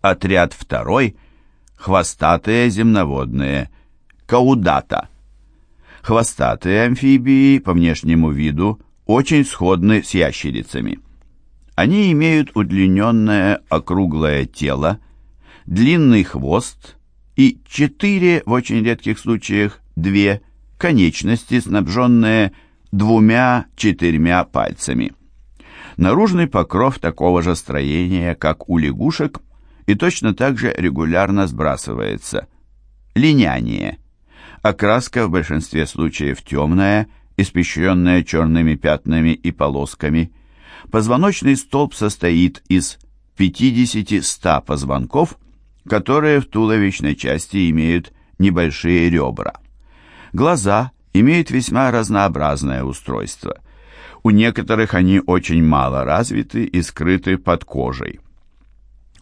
Отряд второй – хвостатые земноводные, каудата. Хвостатые амфибии по внешнему виду очень сходны с ящерицами. Они имеют удлиненное округлое тело, длинный хвост и четыре, в очень редких случаях, две конечности, снабженные двумя-четырьмя пальцами. Наружный покров такого же строения, как у лягушек, и точно так же регулярно сбрасывается. Линяние. Окраска в большинстве случаев темная, испещренная черными пятнами и полосками. Позвоночный столб состоит из 50-100 позвонков, которые в туловищной части имеют небольшие ребра. Глаза имеют весьма разнообразное устройство. У некоторых они очень мало развиты и скрыты под кожей.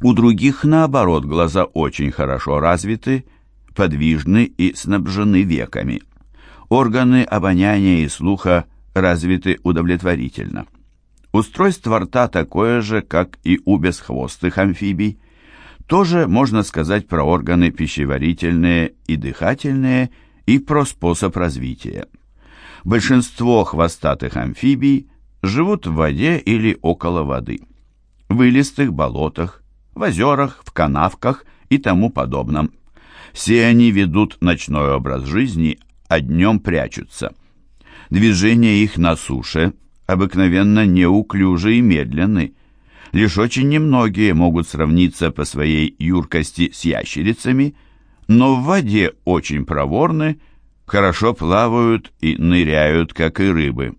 У других, наоборот, глаза очень хорошо развиты, подвижны и снабжены веками. Органы обоняния и слуха развиты удовлетворительно. Устройство рта такое же, как и у бесхвостых амфибий. Тоже можно сказать про органы пищеварительные и дыхательные и про способ развития. Большинство хвостатых амфибий живут в воде или около воды. В илистых болотах, в озерах, в канавках и тому подобном. Все они ведут ночной образ жизни, а днем прячутся. Движения их на суше обыкновенно неуклюжи и медленны. Лишь очень немногие могут сравниться по своей юркости с ящерицами, но в воде очень проворны, хорошо плавают и ныряют, как и рыбы.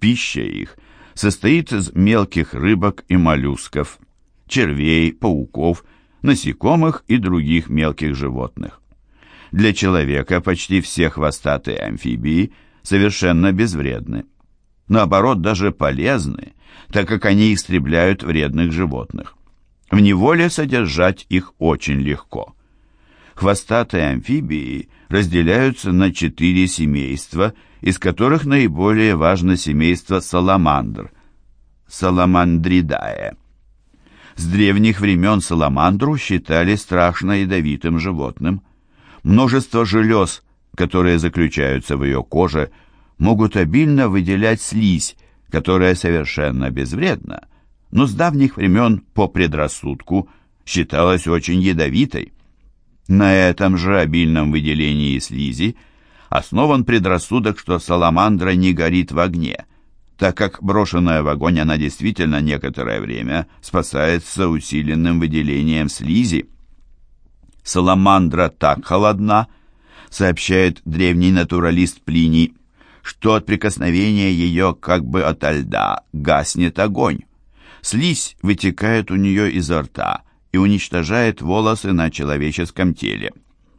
Пища их состоит из мелких рыбок и моллюсков, червей, пауков, насекомых и других мелких животных. Для человека почти все хвостатые амфибии совершенно безвредны. Наоборот, даже полезны, так как они истребляют вредных животных. В неволе содержать их очень легко. Хвостатые амфибии разделяются на четыре семейства, из которых наиболее важно семейство саламандр – Саламандридае. С древних времен саламандру считали страшно ядовитым животным. Множество желез, которые заключаются в ее коже, могут обильно выделять слизь, которая совершенно безвредна, но с давних времен по предрассудку считалась очень ядовитой. На этом же обильном выделении слизи основан предрассудок, что саламандра не горит в огне – так как брошенная в огонь она действительно некоторое время спасается усиленным выделением слизи. Саламандра так холодна, сообщает древний натуралист Плиний, что от прикосновения ее как бы ото льда гаснет огонь. Слизь вытекает у нее изо рта и уничтожает волосы на человеческом теле.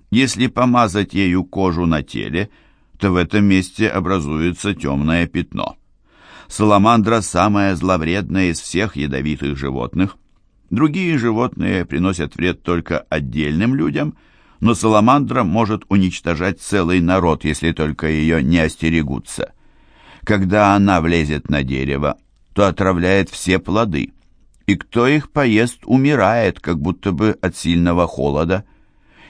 Если помазать ею кожу на теле, то в этом месте образуется темное пятно. Саламандра самая зловредная из всех ядовитых животных. Другие животные приносят вред только отдельным людям, но саламандра может уничтожать целый народ, если только ее не остерегутся. Когда она влезет на дерево, то отравляет все плоды, и кто их поест, умирает, как будто бы от сильного холода.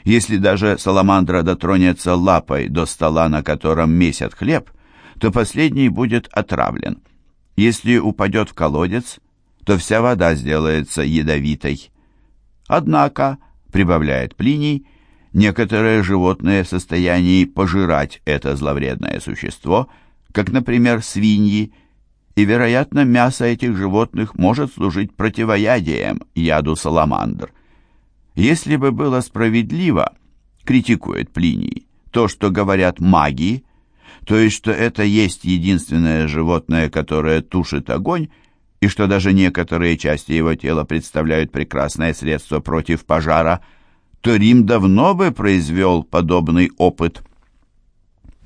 Если даже саламандра дотронется лапой до стола, на котором месят хлеб, то последний будет отравлен. Если упадет в колодец, то вся вода сделается ядовитой. Однако, прибавляет Плиний, некоторые животные в состоянии пожирать это зловредное существо, как, например, свиньи, и, вероятно, мясо этих животных может служить противоядием яду саламандр. Если бы было справедливо, критикует Плиний, то, что говорят маги, то есть что это есть единственное животное, которое тушит огонь, и что даже некоторые части его тела представляют прекрасное средство против пожара, то Рим давно бы произвел подобный опыт.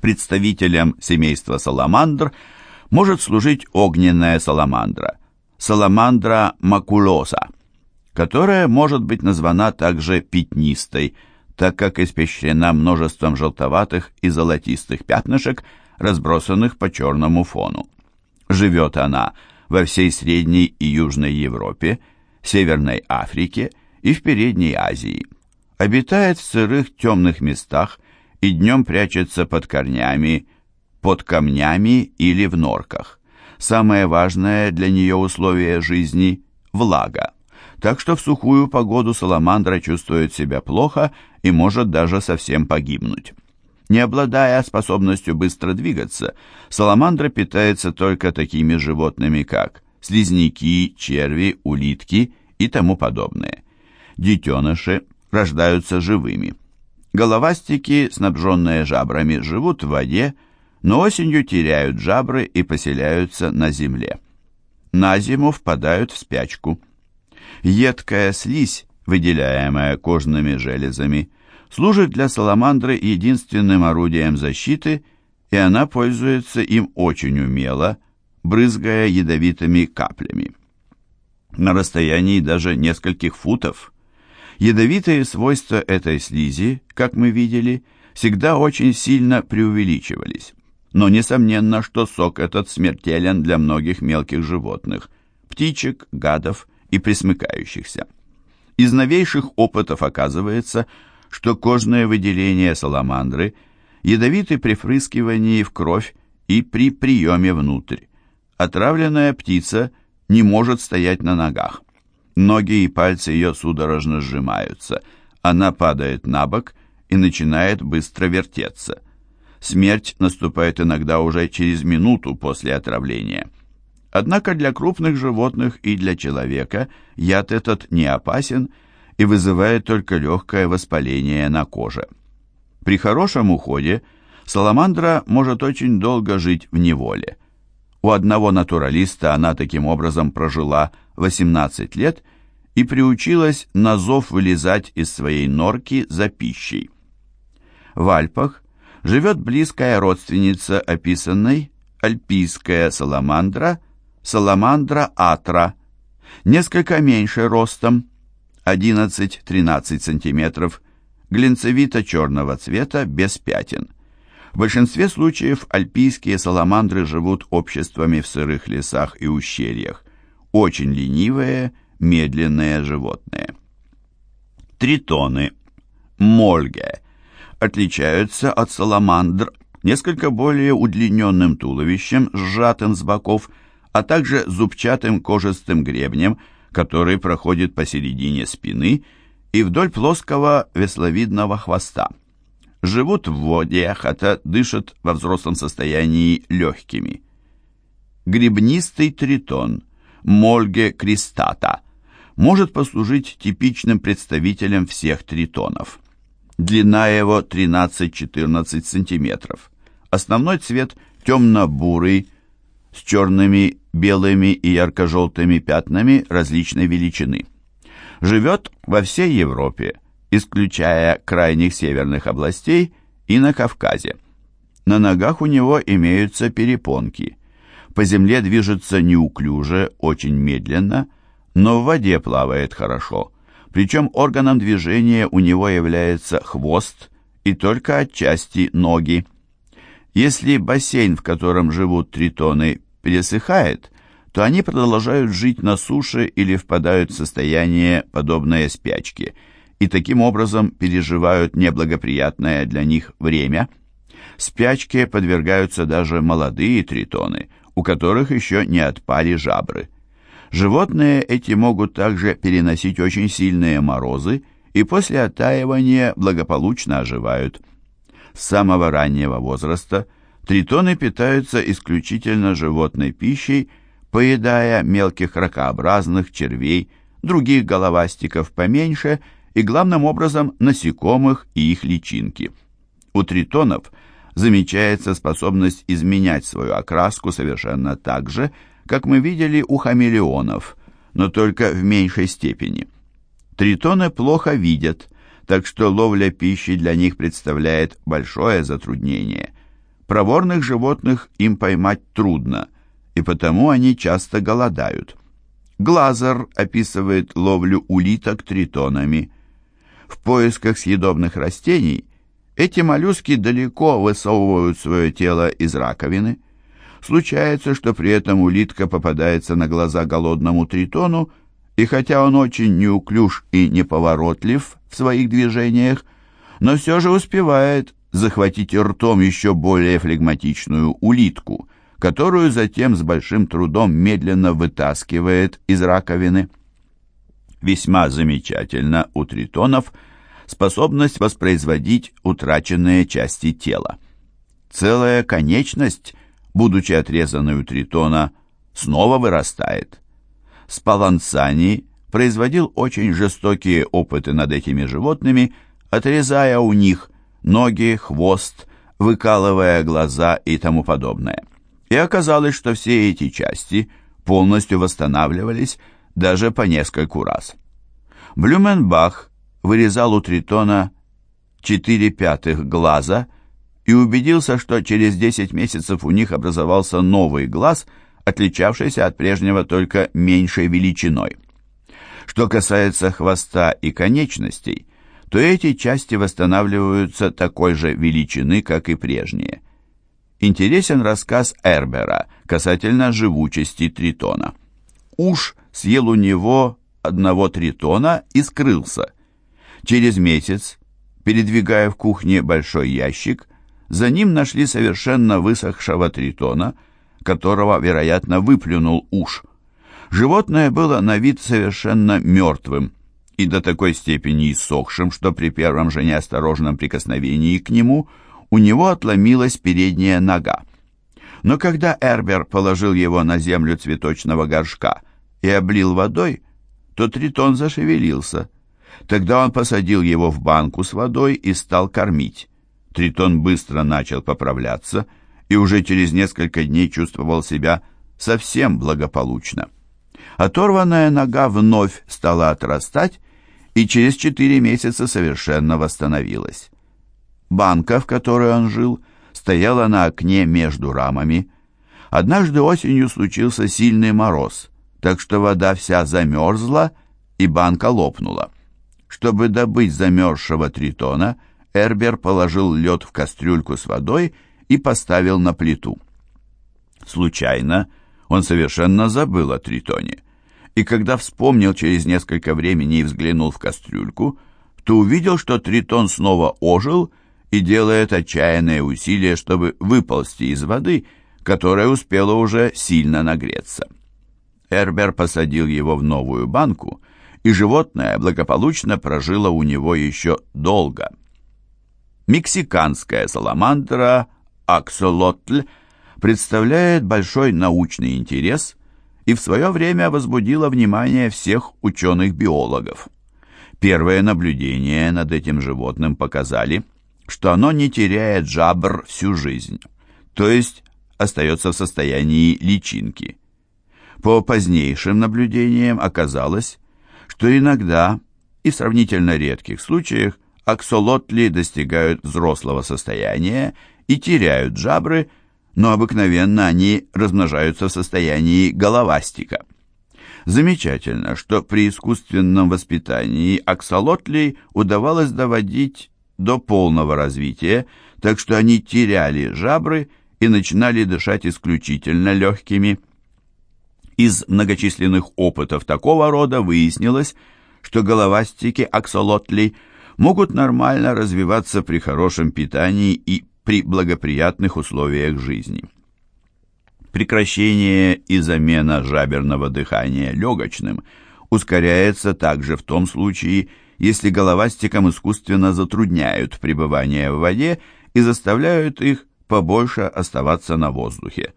Представителем семейства саламандр может служить огненная саламандра, саламандра макулоса, которая может быть названа также пятнистой – так как испещрена множеством желтоватых и золотистых пятнышек, разбросанных по черному фону. Живет она во всей Средней и Южной Европе, Северной Африке и в Передней Азии. Обитает в сырых темных местах и днем прячется под корнями, под камнями или в норках. Самое важное для нее условие жизни – влага. Так что в сухую погоду саламандра чувствует себя плохо и может даже совсем погибнуть. Не обладая способностью быстро двигаться, саламандра питается только такими животными, как слизняки, черви, улитки и тому подобное. Детеныши рождаются живыми. Головастики, снабженные жабрами, живут в воде, но осенью теряют жабры и поселяются на земле. На зиму впадают в спячку. Едкая слизь, выделяемая кожными железами, служит для саламандры единственным орудием защиты, и она пользуется им очень умело, брызгая ядовитыми каплями. На расстоянии даже нескольких футов. Ядовитые свойства этой слизи, как мы видели, всегда очень сильно преувеличивались. Но несомненно, что сок этот смертелен для многих мелких животных, птичек, гадов и присмыкающихся. Из новейших опытов оказывается, что кожное выделение саламандры ядовиты при впрыскивании в кровь и при приеме внутрь. Отравленная птица не может стоять на ногах. Ноги и пальцы ее судорожно сжимаются. Она падает на бок и начинает быстро вертеться. Смерть наступает иногда уже через минуту после отравления. Однако для крупных животных и для человека яд этот не опасен и вызывает только легкое воспаление на коже. При хорошем уходе саламандра может очень долго жить в неволе. У одного натуралиста она таким образом прожила 18 лет и приучилась на зов вылезать из своей норки за пищей. В Альпах живет близкая родственница описанной, альпийская саламандра, саламандра атра, несколько меньше ростом, 11-13 см, глинцевито-черного цвета, без пятен. В большинстве случаев альпийские саламандры живут обществами в сырых лесах и ущельях. Очень ленивые, медленные животные. Тритоны, мольге, отличаются от саламандр несколько более удлиненным туловищем, сжатым с боков, а также зубчатым кожистым гребнем – который проходит посередине спины и вдоль плоского весловидного хвоста. Живут в воде, хотя дышат во взрослом состоянии легкими. Грибнистый тритон, мольге кристата, может послужить типичным представителем всех тритонов. Длина его 13-14 см. Основной цвет темно-бурый, с черными, белыми и ярко-желтыми пятнами различной величины. Живет во всей Европе, исключая крайних северных областей и на Кавказе. На ногах у него имеются перепонки. По земле движется неуклюже, очень медленно, но в воде плавает хорошо. Причем органом движения у него является хвост и только отчасти ноги. Если бассейн, в котором живут тритоны, пересыхает, то они продолжают жить на суше или впадают в состояние, подобное спячке, и таким образом переживают неблагоприятное для них время. Спячке подвергаются даже молодые тритоны, у которых еще не отпали жабры. Животные эти могут также переносить очень сильные морозы и после оттаивания благополучно оживают. С самого раннего возраста – Тритоны питаются исключительно животной пищей, поедая мелких ракообразных, червей, других головастиков поменьше и главным образом насекомых и их личинки. У тритонов замечается способность изменять свою окраску совершенно так же, как мы видели у хамелеонов, но только в меньшей степени. Тритоны плохо видят, так что ловля пищи для них представляет большое затруднение. Проворных животных им поймать трудно, и потому они часто голодают. Глазер описывает ловлю улиток тритонами. В поисках съедобных растений эти моллюски далеко высовывают свое тело из раковины. Случается, что при этом улитка попадается на глаза голодному тритону, И хотя он очень неуклюж и неповоротлив в своих движениях, но все же успевает захватить ртом еще более флегматичную улитку, которую затем с большим трудом медленно вытаскивает из раковины. Весьма замечательно у тритонов способность воспроизводить утраченные части тела. Целая конечность, будучи отрезанной у тритона, снова вырастает. Спалансани производил очень жестокие опыты над этими животными, отрезая у них ноги, хвост, выкалывая глаза и тому подобное. И оказалось, что все эти части полностью восстанавливались даже по нескольку раз. Блюменбах вырезал у тритона 4 пятых глаза и убедился, что через 10 месяцев у них образовался новый глаз – отличавшийся от прежнего только меньшей величиной. Что касается хвоста и конечностей, то эти части восстанавливаются такой же величины, как и прежние. Интересен рассказ Эрбера касательно живучести тритона. Уж съел у него одного тритона и скрылся. Через месяц, передвигая в кухне большой ящик, за ним нашли совершенно высохшего тритона – которого, вероятно, выплюнул уж. Животное было на вид совершенно мертвым и до такой степени иссохшим, что при первом же неосторожном прикосновении к нему у него отломилась передняя нога. Но когда Эрбер положил его на землю цветочного горшка и облил водой, то тритон зашевелился. Тогда он посадил его в банку с водой и стал кормить. Тритон быстро начал поправляться — и уже через несколько дней чувствовал себя совсем благополучно. Оторванная нога вновь стала отрастать и через четыре месяца совершенно восстановилась. Банка, в которой он жил, стояла на окне между рамами. Однажды осенью случился сильный мороз, так что вода вся замерзла, и банка лопнула. Чтобы добыть замерзшего тритона, Эрбер положил лед в кастрюльку с водой и поставил на плиту. Случайно он совершенно забыл о тритоне, и когда вспомнил через несколько времени и взглянул в кастрюльку, то увидел, что тритон снова ожил и делает отчаянные усилия, чтобы выползти из воды, которая успела уже сильно нагреться. Эрбер посадил его в новую банку, и животное благополучно прожило у него еще долго. Мексиканская саламандра аксолотль представляет большой научный интерес и в свое время возбудила внимание всех ученых-биологов. Первые наблюдения над этим животным показали, что оно не теряет жабр всю жизнь, то есть остается в состоянии личинки. По позднейшим наблюдениям оказалось, что иногда и в сравнительно редких случаях аксолотли достигают взрослого состояния и теряют жабры, но обыкновенно они размножаются в состоянии головастика. Замечательно, что при искусственном воспитании аксолотлей удавалось доводить до полного развития, так что они теряли жабры и начинали дышать исключительно легкими. Из многочисленных опытов такого рода выяснилось, что головастики аксолотлей могут нормально развиваться при хорошем питании и при благоприятных условиях жизни. Прекращение и замена жаберного дыхания легочным ускоряется также в том случае, если головастикам искусственно затрудняют пребывание в воде и заставляют их побольше оставаться на воздухе.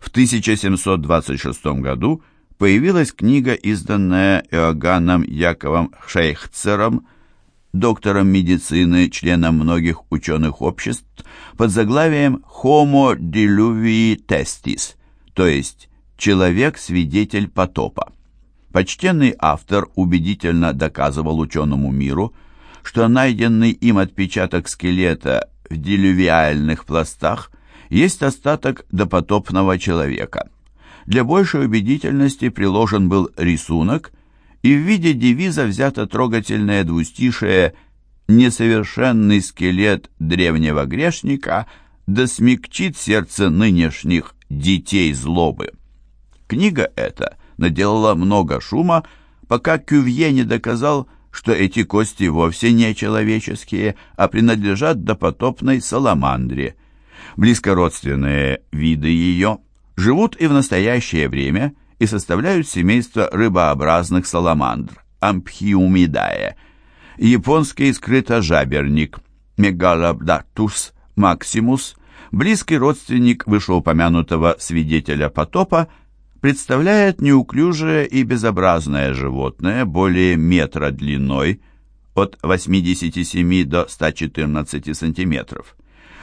В 1726 году появилась книга, изданная Иоганном Яковом Шейхцером доктором медицины, членом многих ученых обществ, под заглавием «Homo diluvii testis», то есть «Человек-свидетель потопа». Почтенный автор убедительно доказывал ученому миру, что найденный им отпечаток скелета в делювиальных пластах есть остаток допотопного человека. Для большей убедительности приложен был рисунок, и в виде девиза взято трогательное двустишее «Несовершенный скелет древнего грешника да смягчит сердце нынешних детей злобы». Книга эта наделала много шума, пока Кювье не доказал, что эти кости вовсе не человеческие, а принадлежат допотопной саламандре. Близкородственные виды ее живут и в настоящее время и составляют семейство рыбообразных саламандр Ампхиумидае. Японский скрытожаберник Мегалобдактус максимус, близкий родственник вышеупомянутого свидетеля потопа, представляет неуклюжее и безобразное животное более метра длиной, от 87 до 114 сантиметров.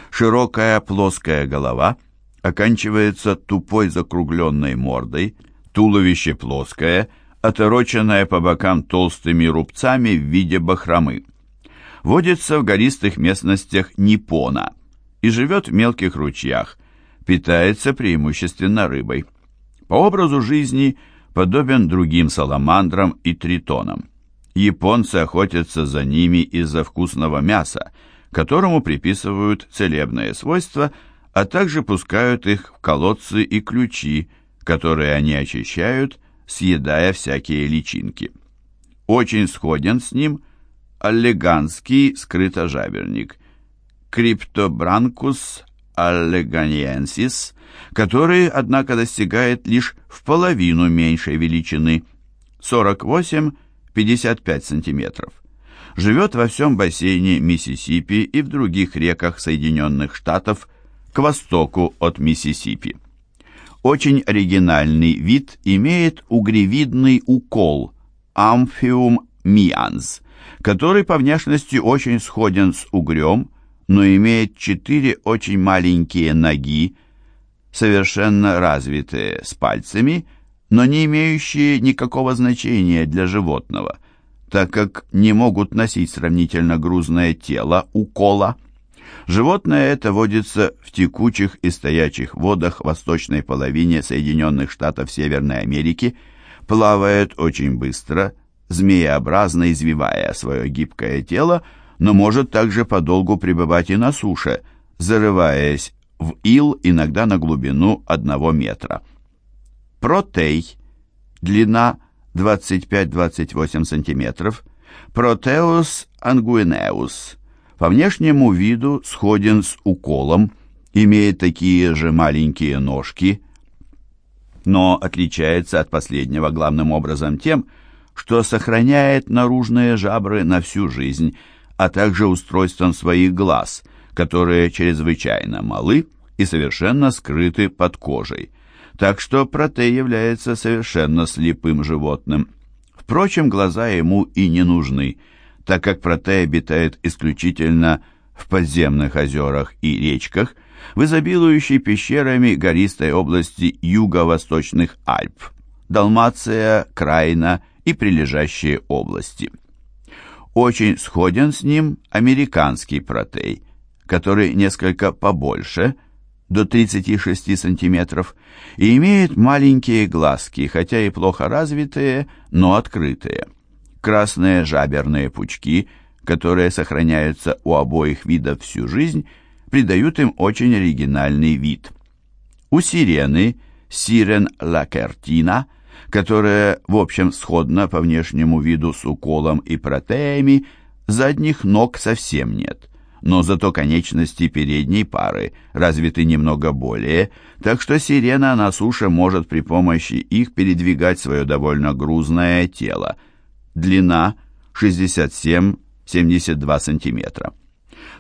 Широкая плоская голова оканчивается тупой закругленной мордой, туловище плоское, отороченное по бокам толстыми рубцами в виде бахромы. Водится в гористых местностях Ниппона и живет в мелких ручьях, питается преимущественно рыбой по образу жизни подобен другим саламандрам и тритонам. Японцы охотятся за ними из-за вкусного мяса, которому приписывают целебные свойства, а также пускают их в колодцы и ключи, которые они очищают, съедая всякие личинки. Очень сходен с ним аллеганский скрытожаберник Криптобранкус аллеганиенсис, который, однако, достигает лишь в половину меньшей величины 48-55 см. Живет во всем бассейне Миссисипи и в других реках Соединенных Штатов к востоку от Миссисипи. Очень оригинальный вид имеет угревидный укол Amphium mians, который по внешности очень сходен с угрем, но имеет четыре очень маленькие ноги, совершенно развитые, с пальцами, но не имеющие никакого значения для животного, так как не могут носить сравнительно грузное тело укола. Животное это водится в текучих и стоячих водах восточной половине Соединенных Штатов Северной Америки, плавает очень быстро, змееобразно извивая свое гибкое тело, но может также подолгу пребывать и на суше, зарываясь в ил иногда на глубину одного метра. Протей, длина 25-28 см, Протеус ангуинеус, по внешнему виду сходен с уколом, имеет такие же маленькие ножки, но отличается от последнего главным образом тем, что сохраняет наружные жабры на всю жизнь, а также устройством своих глаз – которые чрезвычайно малы и совершенно скрыты под кожей. Так что протей является совершенно слепым животным. Впрочем, глаза ему и не нужны, так как протей обитает исключительно в подземных озерах и речках, в изобилующей пещерами гористой области юго-восточных Альп, Далмация, Крайна и прилежащие области. Очень сходен с ним американский протей, который несколько побольше, до 36 сантиметров, и имеет маленькие глазки, хотя и плохо развитые, но открытые. Красные жаберные пучки, которые сохраняются у обоих видов всю жизнь, придают им очень оригинальный вид. У сирены, сирен лакертина, которая в общем сходна по внешнему виду с уколом и протеями, задних ног совсем нет – но зато конечности передней пары развиты немного более, так что сирена на суше может при помощи их передвигать свое довольно грузное тело. Длина 67-72 см.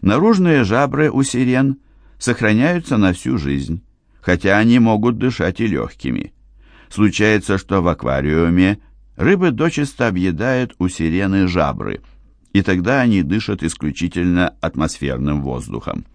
Наружные жабры у сирен сохраняются на всю жизнь, хотя они могут дышать и легкими. Случается, что в аквариуме рыбы дочисто объедают у сирены жабры – и тогда они дышат исключительно атмосферным воздухом.